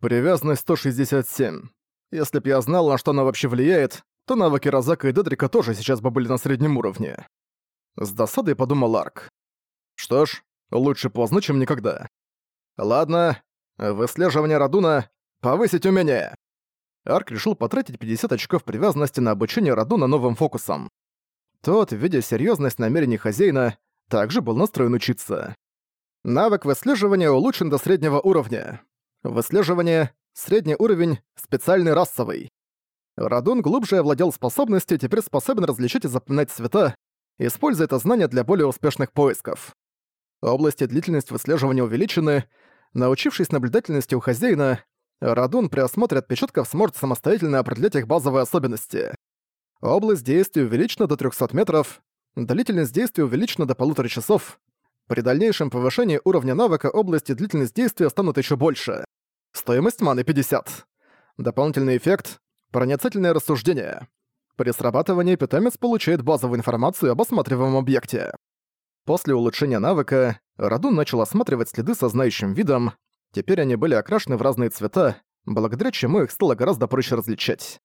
Привязанность 167. Если б я знал, на что она вообще влияет, то навыки Розака и Дедрика тоже сейчас бы были на среднем уровне. С досадой подумал Арк. Что ж, лучше поздно, чем никогда. Ладно, выслеживание Радуна — повысить умение. Арк решил потратить 50 очков привязанности на обучение Радуна новым фокусом. Тот, видя серьезность намерений хозяина, также был настроен учиться. Навык выслеживания улучшен до среднего уровня. Выслеживание — средний уровень, специальный расовый. Радун глубже овладел способностью и теперь способен различать и запоминать цвета, используя это знание для более успешных поисков. Области длительность выслеживания увеличены. Научившись наблюдательности у хозяина, Радун при осмотре отпечатков сможет самостоятельно определять их базовые особенности. Область действия увеличена до 300 метров, длительность действия увеличена до полутора часов. При дальнейшем повышении уровня навыка области длительность действия станут еще больше. Стоимость маны 50. Дополнительный эффект — проницательное рассуждение. При срабатывании питомец получает базовую информацию об осматриваемом объекте. После улучшения навыка Радун начал осматривать следы со знающим видом. Теперь они были окрашены в разные цвета, благодаря чему их стало гораздо проще различать.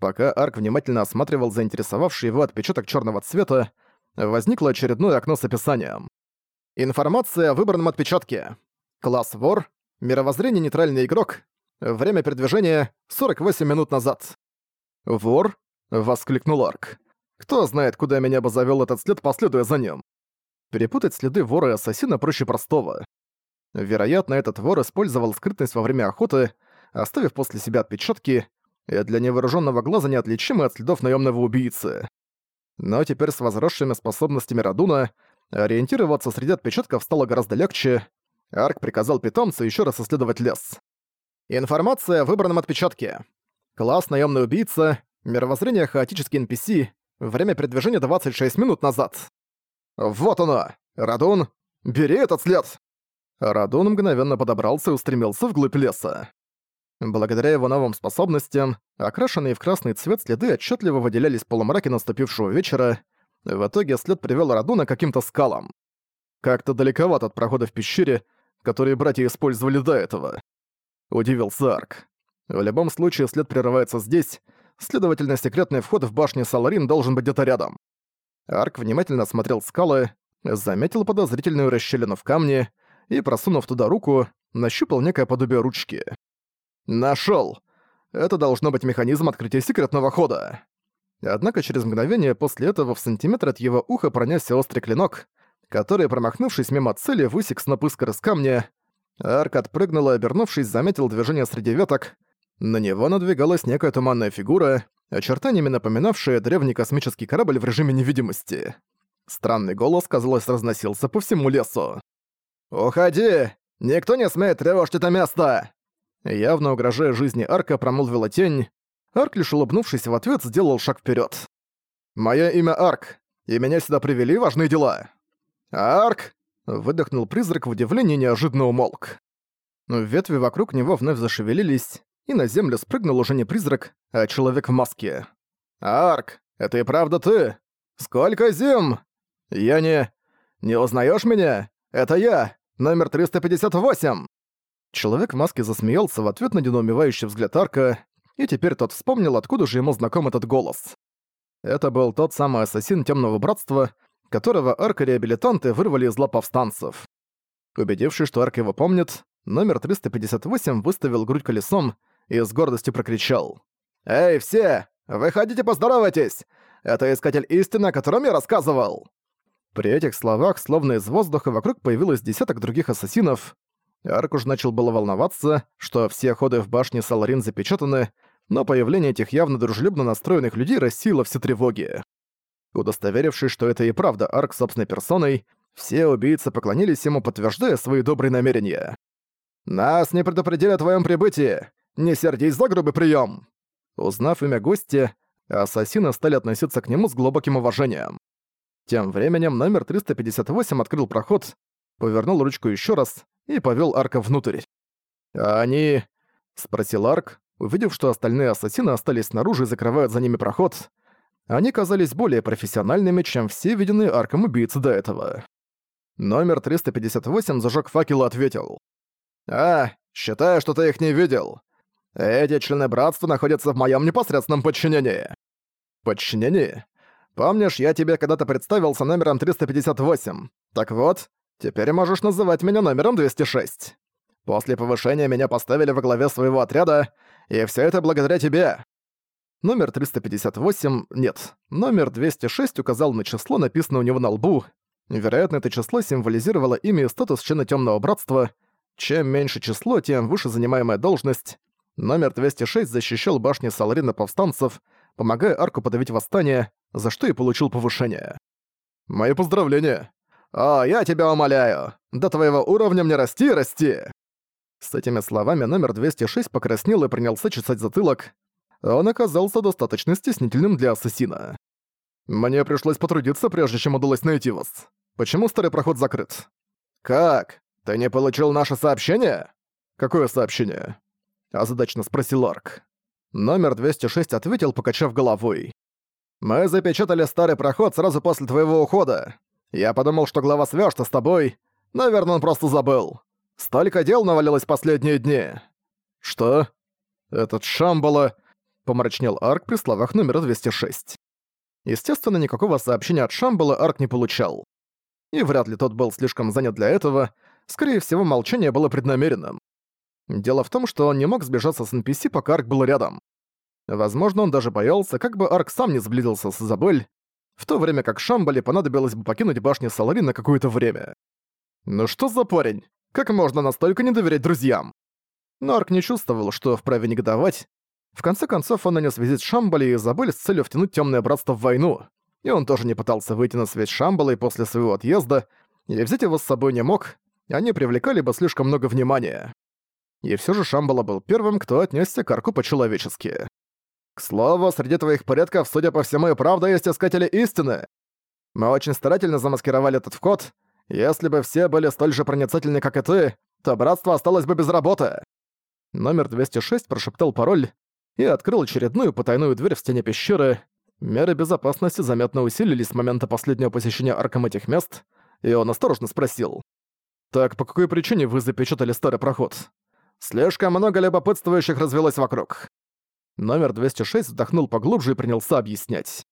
Пока Арк внимательно осматривал заинтересовавший его отпечаток черного цвета, возникло очередное окно с описанием. Информация о выбранном отпечатке. Класс вор, мировоззрение нейтральный игрок, время передвижения 48 минут назад. «Вор?» — воскликнул Арк. «Кто знает, куда меня бы завёл этот след, последуя за ним?» Перепутать следы вора и ассасина проще простого. Вероятно, этот вор использовал скрытность во время охоты, оставив после себя отпечатки, и для невооруженного глаза неотличимы от следов наемного убийцы. Но теперь с возросшими способностями Радуна ориентироваться среди отпечатков стало гораздо легче. Арк приказал питомцу еще раз исследовать лес. Информация о выбранном отпечатке. Класс наемный убийца, мировоззрение хаотический NPC, время передвижения 26 минут назад. «Вот оно! Радун, бери этот след!» Радун мгновенно подобрался и устремился вглубь леса. Благодаря его новым способностям, окрашенные в красный цвет следы отчетливо выделялись в полумраке наступившего вечера. В итоге след привел Радуна к каким-то скалам. Как-то далековато от прохода в пещере, которые братья использовали до этого. Удивился Арк. В любом случае след прерывается здесь, следовательно, секретный вход в башню Саларин должен быть где-то рядом. Арк внимательно осмотрел скалы, заметил подозрительную расщелину в камне и, просунув туда руку, нащупал некое подобие ручки. Нашёл! Это должно быть механизм открытия секретного хода. Однако через мгновение после этого в сантиметр от его уха пронесся острый клинок, который, промахнувшись мимо цели, высек сноп искр из камня. Арк отпрыгнул и, обернувшись, заметил движение среди веток. На него надвигалась некая туманная фигура, очертаниями напоминавшая древний космический корабль в режиме невидимости. Странный голос, казалось, разносился по всему лесу. «Уходи! Никто не смеет тревожить это место!» Явно угрожая жизни Арка, промолвила тень. Арк, лишь улыбнувшись в ответ, сделал шаг вперед. «Моё имя Арк, и меня сюда привели важные дела». «Арк!» — выдохнул призрак в удивлении неожиданно умолк. Ветви вокруг него вновь зашевелились, и на землю спрыгнул уже не призрак, а человек в маске. «Арк, это и правда ты? Сколько зим?» «Я не... Не узнаешь меня? Это я, номер 358!» Человек в маске засмеялся в ответ на недоумевающий взгляд Арка, и теперь тот вспомнил, откуда же ему знаком этот голос. Это был тот самый ассасин Темного Братства, которого Арк и реабилитанты вырвали из лап повстанцев. Убедившись, что Арк его помнит, номер 358 выставил грудь колесом и с гордостью прокричал. «Эй, все! Выходите, поздоровайтесь! Это Искатель Истины, о котором я рассказывал!» При этих словах, словно из воздуха, вокруг появилось десяток других ассасинов. Арк уж начал было волноваться, что все ходы в башне Саларин запечатаны, но появление этих явно дружелюбно настроенных людей рассеяло все тревоги. Удостоверившись, что это и правда Арк собственной персоной, все убийцы поклонились ему, подтверждая свои добрые намерения. «Нас не предупредили о твоем прибытии! Не сердись за грубый прием! Узнав имя гостя, ассасины стали относиться к нему с глубоким уважением. Тем временем номер 358 открыл проход, повернул ручку еще раз и повел Арка внутрь. «А они...» — спросил Арк, увидев, что остальные ассасины остались снаружи и закрывают за ними проход. Они казались более профессиональными, чем все виденные Арком убийцы до этого. Номер 358 зажег факел и ответил. «А, Считаю, что ты их не видел. Эти члены братства находятся в моем непосредственном подчинении. Подчинении? Помнишь, я тебе когда-то представился номером 358? Так вот, теперь можешь называть меня номером 206. После повышения меня поставили во главе своего отряда, и все это благодаря тебе. Номер 358, нет, номер 206 указал на число, написанное у него на лбу. Вероятно, это число символизировало имя и статус члена Темного Братства. Чем меньше число, тем выше занимаемая должность. Номер 206 защищал башни Саларина повстанцев, помогая Арку подавить восстание, за что и получил повышение. «Мои поздравления!» «О, я тебя умоляю! До твоего уровня мне расти расти!» С этими словами номер 206 покраснел и принялся чесать затылок, он оказался достаточно стеснительным для ассасина. «Мне пришлось потрудиться, прежде чем удалось найти вас. Почему старый проход закрыт?» «Как? Ты не получил наше сообщение?» «Какое сообщение?» озадачно спросил Арк. Номер 206 ответил, покачав головой. «Мы запечатали старый проход сразу после твоего ухода. Я подумал, что глава свяжется с тобой. Наверное, он просто забыл. Столько дел навалилось последние дни». «Что?» «Этот Шамбала...» помрачнел Арк при словах номера 206. Естественно, никакого сообщения от Шамбала Арк не получал. И вряд ли тот был слишком занят для этого, скорее всего, молчание было преднамеренным. Дело в том, что он не мог сбежаться с NPC, пока Арк был рядом. Возможно, он даже боялся, как бы Арк сам не сблизился с Изабель, в то время как Шамбале понадобилось бы покинуть башню Салари на какое-то время. Ну что за парень? Как можно настолько не доверять друзьям? Но Арк не чувствовал, что вправе негодовать, в конце концов, он нанес визит Шамбале и Изабель с целью втянуть Темное Братство в войну. И он тоже не пытался выйти на связь Шамбалой после своего отъезда, и взять его с собой не мог, они привлекали бы слишком много внимания. И все же Шамбала был первым, кто отнесся к арку по-человечески. «К слову, среди твоих порядков, судя по всему, и правда есть искатели истины. Мы очень старательно замаскировали этот вход. Если бы все были столь же проницательны, как и ты, то братство осталось бы без работы». Номер 206 прошептал пароль, и открыл очередную потайную дверь в стене пещеры. Меры безопасности заметно усилились с момента последнего посещения арком этих мест, и он осторожно спросил. «Так по какой причине вы запечатали старый проход? Слишком много любопытствующих развелось вокруг». Номер 206 вдохнул поглубже и принялся объяснять.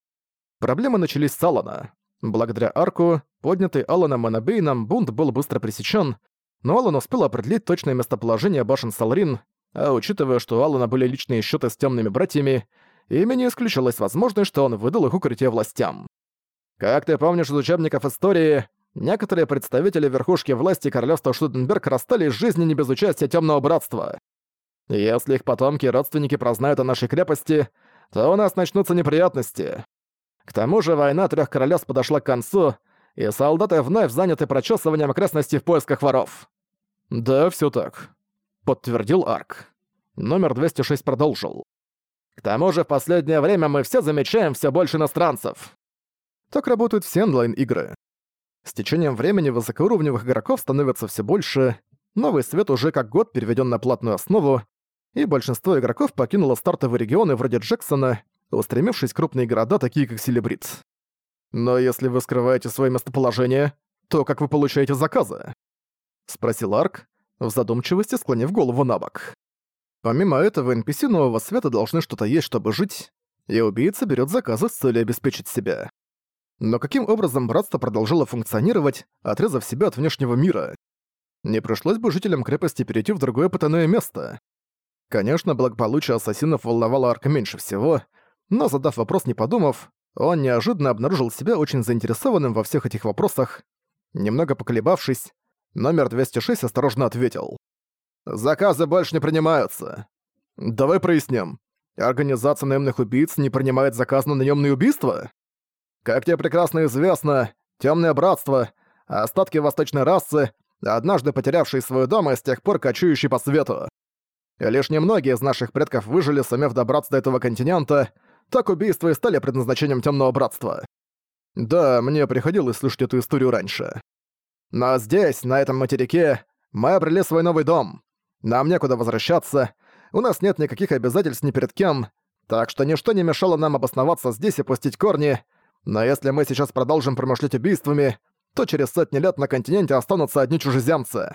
Проблемы начались с Алана. Благодаря арку, поднятый Аланом Эннебейном, бунт был быстро пресечен, но Алан успел определить точное местоположение башен Салрин а учитывая, что у Алана были личные счеты с темными братьями, ими не исключалась возможность, что он выдал их укрытие властям. Как ты помнишь из учебников истории, некоторые представители верхушки власти королевства Шуденберг расстались с жизнью не без участия темного братства. Если их потомки и родственники прознают о нашей крепости, то у нас начнутся неприятности. К тому же война трех королевств подошла к концу, и солдаты вновь заняты прочесыванием окрестностей в поисках воров. Да, все так подтвердил Арк. Номер 206 продолжил. К тому же в последнее время мы все замечаем все больше иностранцев. Так работают все онлайн-игры. С течением времени высокоуровневых игроков становится все больше, новый свет уже как год переведен на платную основу, и большинство игроков покинуло стартовые регионы вроде Джексона, устремившись в крупные города, такие как Селебрит. Но если вы скрываете свое местоположение, то как вы получаете заказы? Спросил Арк, в задумчивости склонив голову на бок. Помимо этого, NPC нового света должны что-то есть, чтобы жить, и убийца берет заказы с целью обеспечить себя. Но каким образом братство продолжило функционировать, отрезав себя от внешнего мира? Не пришлось бы жителям крепости перейти в другое потайное место. Конечно, благополучие ассасинов волновало Арка меньше всего, но задав вопрос не подумав, он неожиданно обнаружил себя очень заинтересованным во всех этих вопросах. Немного поколебавшись, Номер 206 осторожно ответил. «Заказы больше не принимаются. Давай проясним. Организация наемных убийц не принимает заказ на наемные убийства? Как тебе прекрасно известно, Темное Братство, остатки восточной расы, однажды потерявшие свой дом и с тех пор кочующие по свету. Лишь немногие из наших предков выжили, сумев добраться до этого континента, так убийства и стали предназначением Темного Братства. Да, мне приходилось слышать эту историю раньше. Но здесь, на этом материке, мы обрели свой новый дом. Нам некуда возвращаться, у нас нет никаких обязательств ни перед кем, так что ничто не мешало нам обосноваться здесь и пустить корни, но если мы сейчас продолжим промышлять убийствами, то через сотни лет на континенте останутся одни чужеземцы.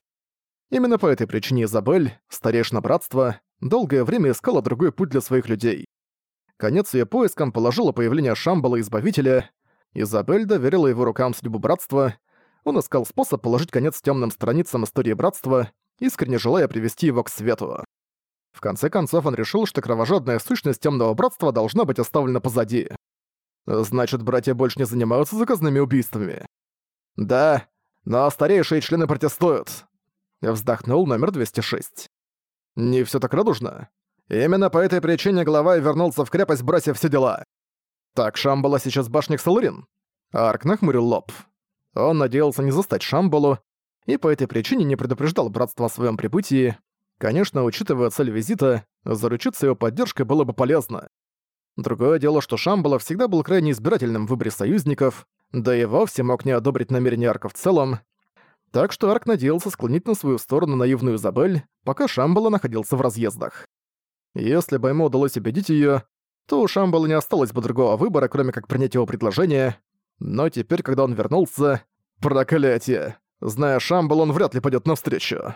Именно по этой причине Изабель, старейшина братства, долгое время искала другой путь для своих людей. Конец ее поискам положило появление Шамбала Избавителя. Изабель доверила его рукам судьбу братства. Он искал способ положить конец темным страницам истории братства, искренне желая привести его к свету. В конце концов он решил, что кровожадная сущность темного братства должна быть оставлена позади. Значит, братья больше не занимаются заказными убийствами. Да, но старейшие члены протестуют. Вздохнул номер 206. Не все так радужно. Именно по этой причине глава вернулся в крепость, бросив все дела. Так Шамбала сейчас башня Ксалурин? Арк нахмурил лоб. Он надеялся не застать Шамбалу, и по этой причине не предупреждал братство о своем прибытии. Конечно, учитывая цель визита, заручиться его поддержкой было бы полезно. Другое дело, что Шамбала всегда был крайне избирательным в выборе союзников, да и вовсе мог не одобрить намерения Арка в целом, так что Арк надеялся склонить на свою сторону наивную Изабель, пока Шамбала находился в разъездах. Если бы ему удалось убедить её, то у Шамбала не осталось бы другого выбора, кроме как принять его предложение. Но теперь, когда он вернулся... Проклятие! Зная Шамбал, он вряд ли пойдет навстречу.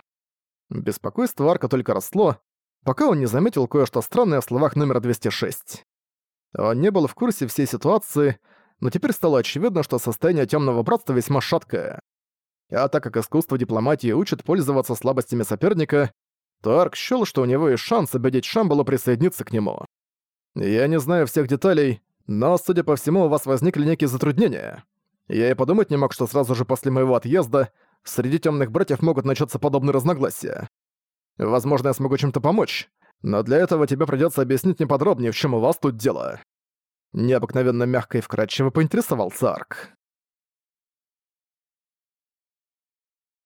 Беспокойство Арка только росло, пока он не заметил кое-что странное в словах номера 206. Он не был в курсе всей ситуации, но теперь стало очевидно, что состояние Тёмного Братства весьма шаткое. А так как искусство дипломатии учит пользоваться слабостями соперника, то Арк счёл, что у него есть шанс убедить Шамбала присоединиться к нему. Я не знаю всех деталей, но, судя по всему, у вас возникли некие затруднения. Я и подумать не мог, что сразу же после моего отъезда среди темных братьев могут начаться подобные разногласия. Возможно, я смогу чем-то помочь, но для этого тебе придется объяснить мне подробнее, в чем у вас тут дело». Необыкновенно мягко и вкрадчиво поинтересовался Арк.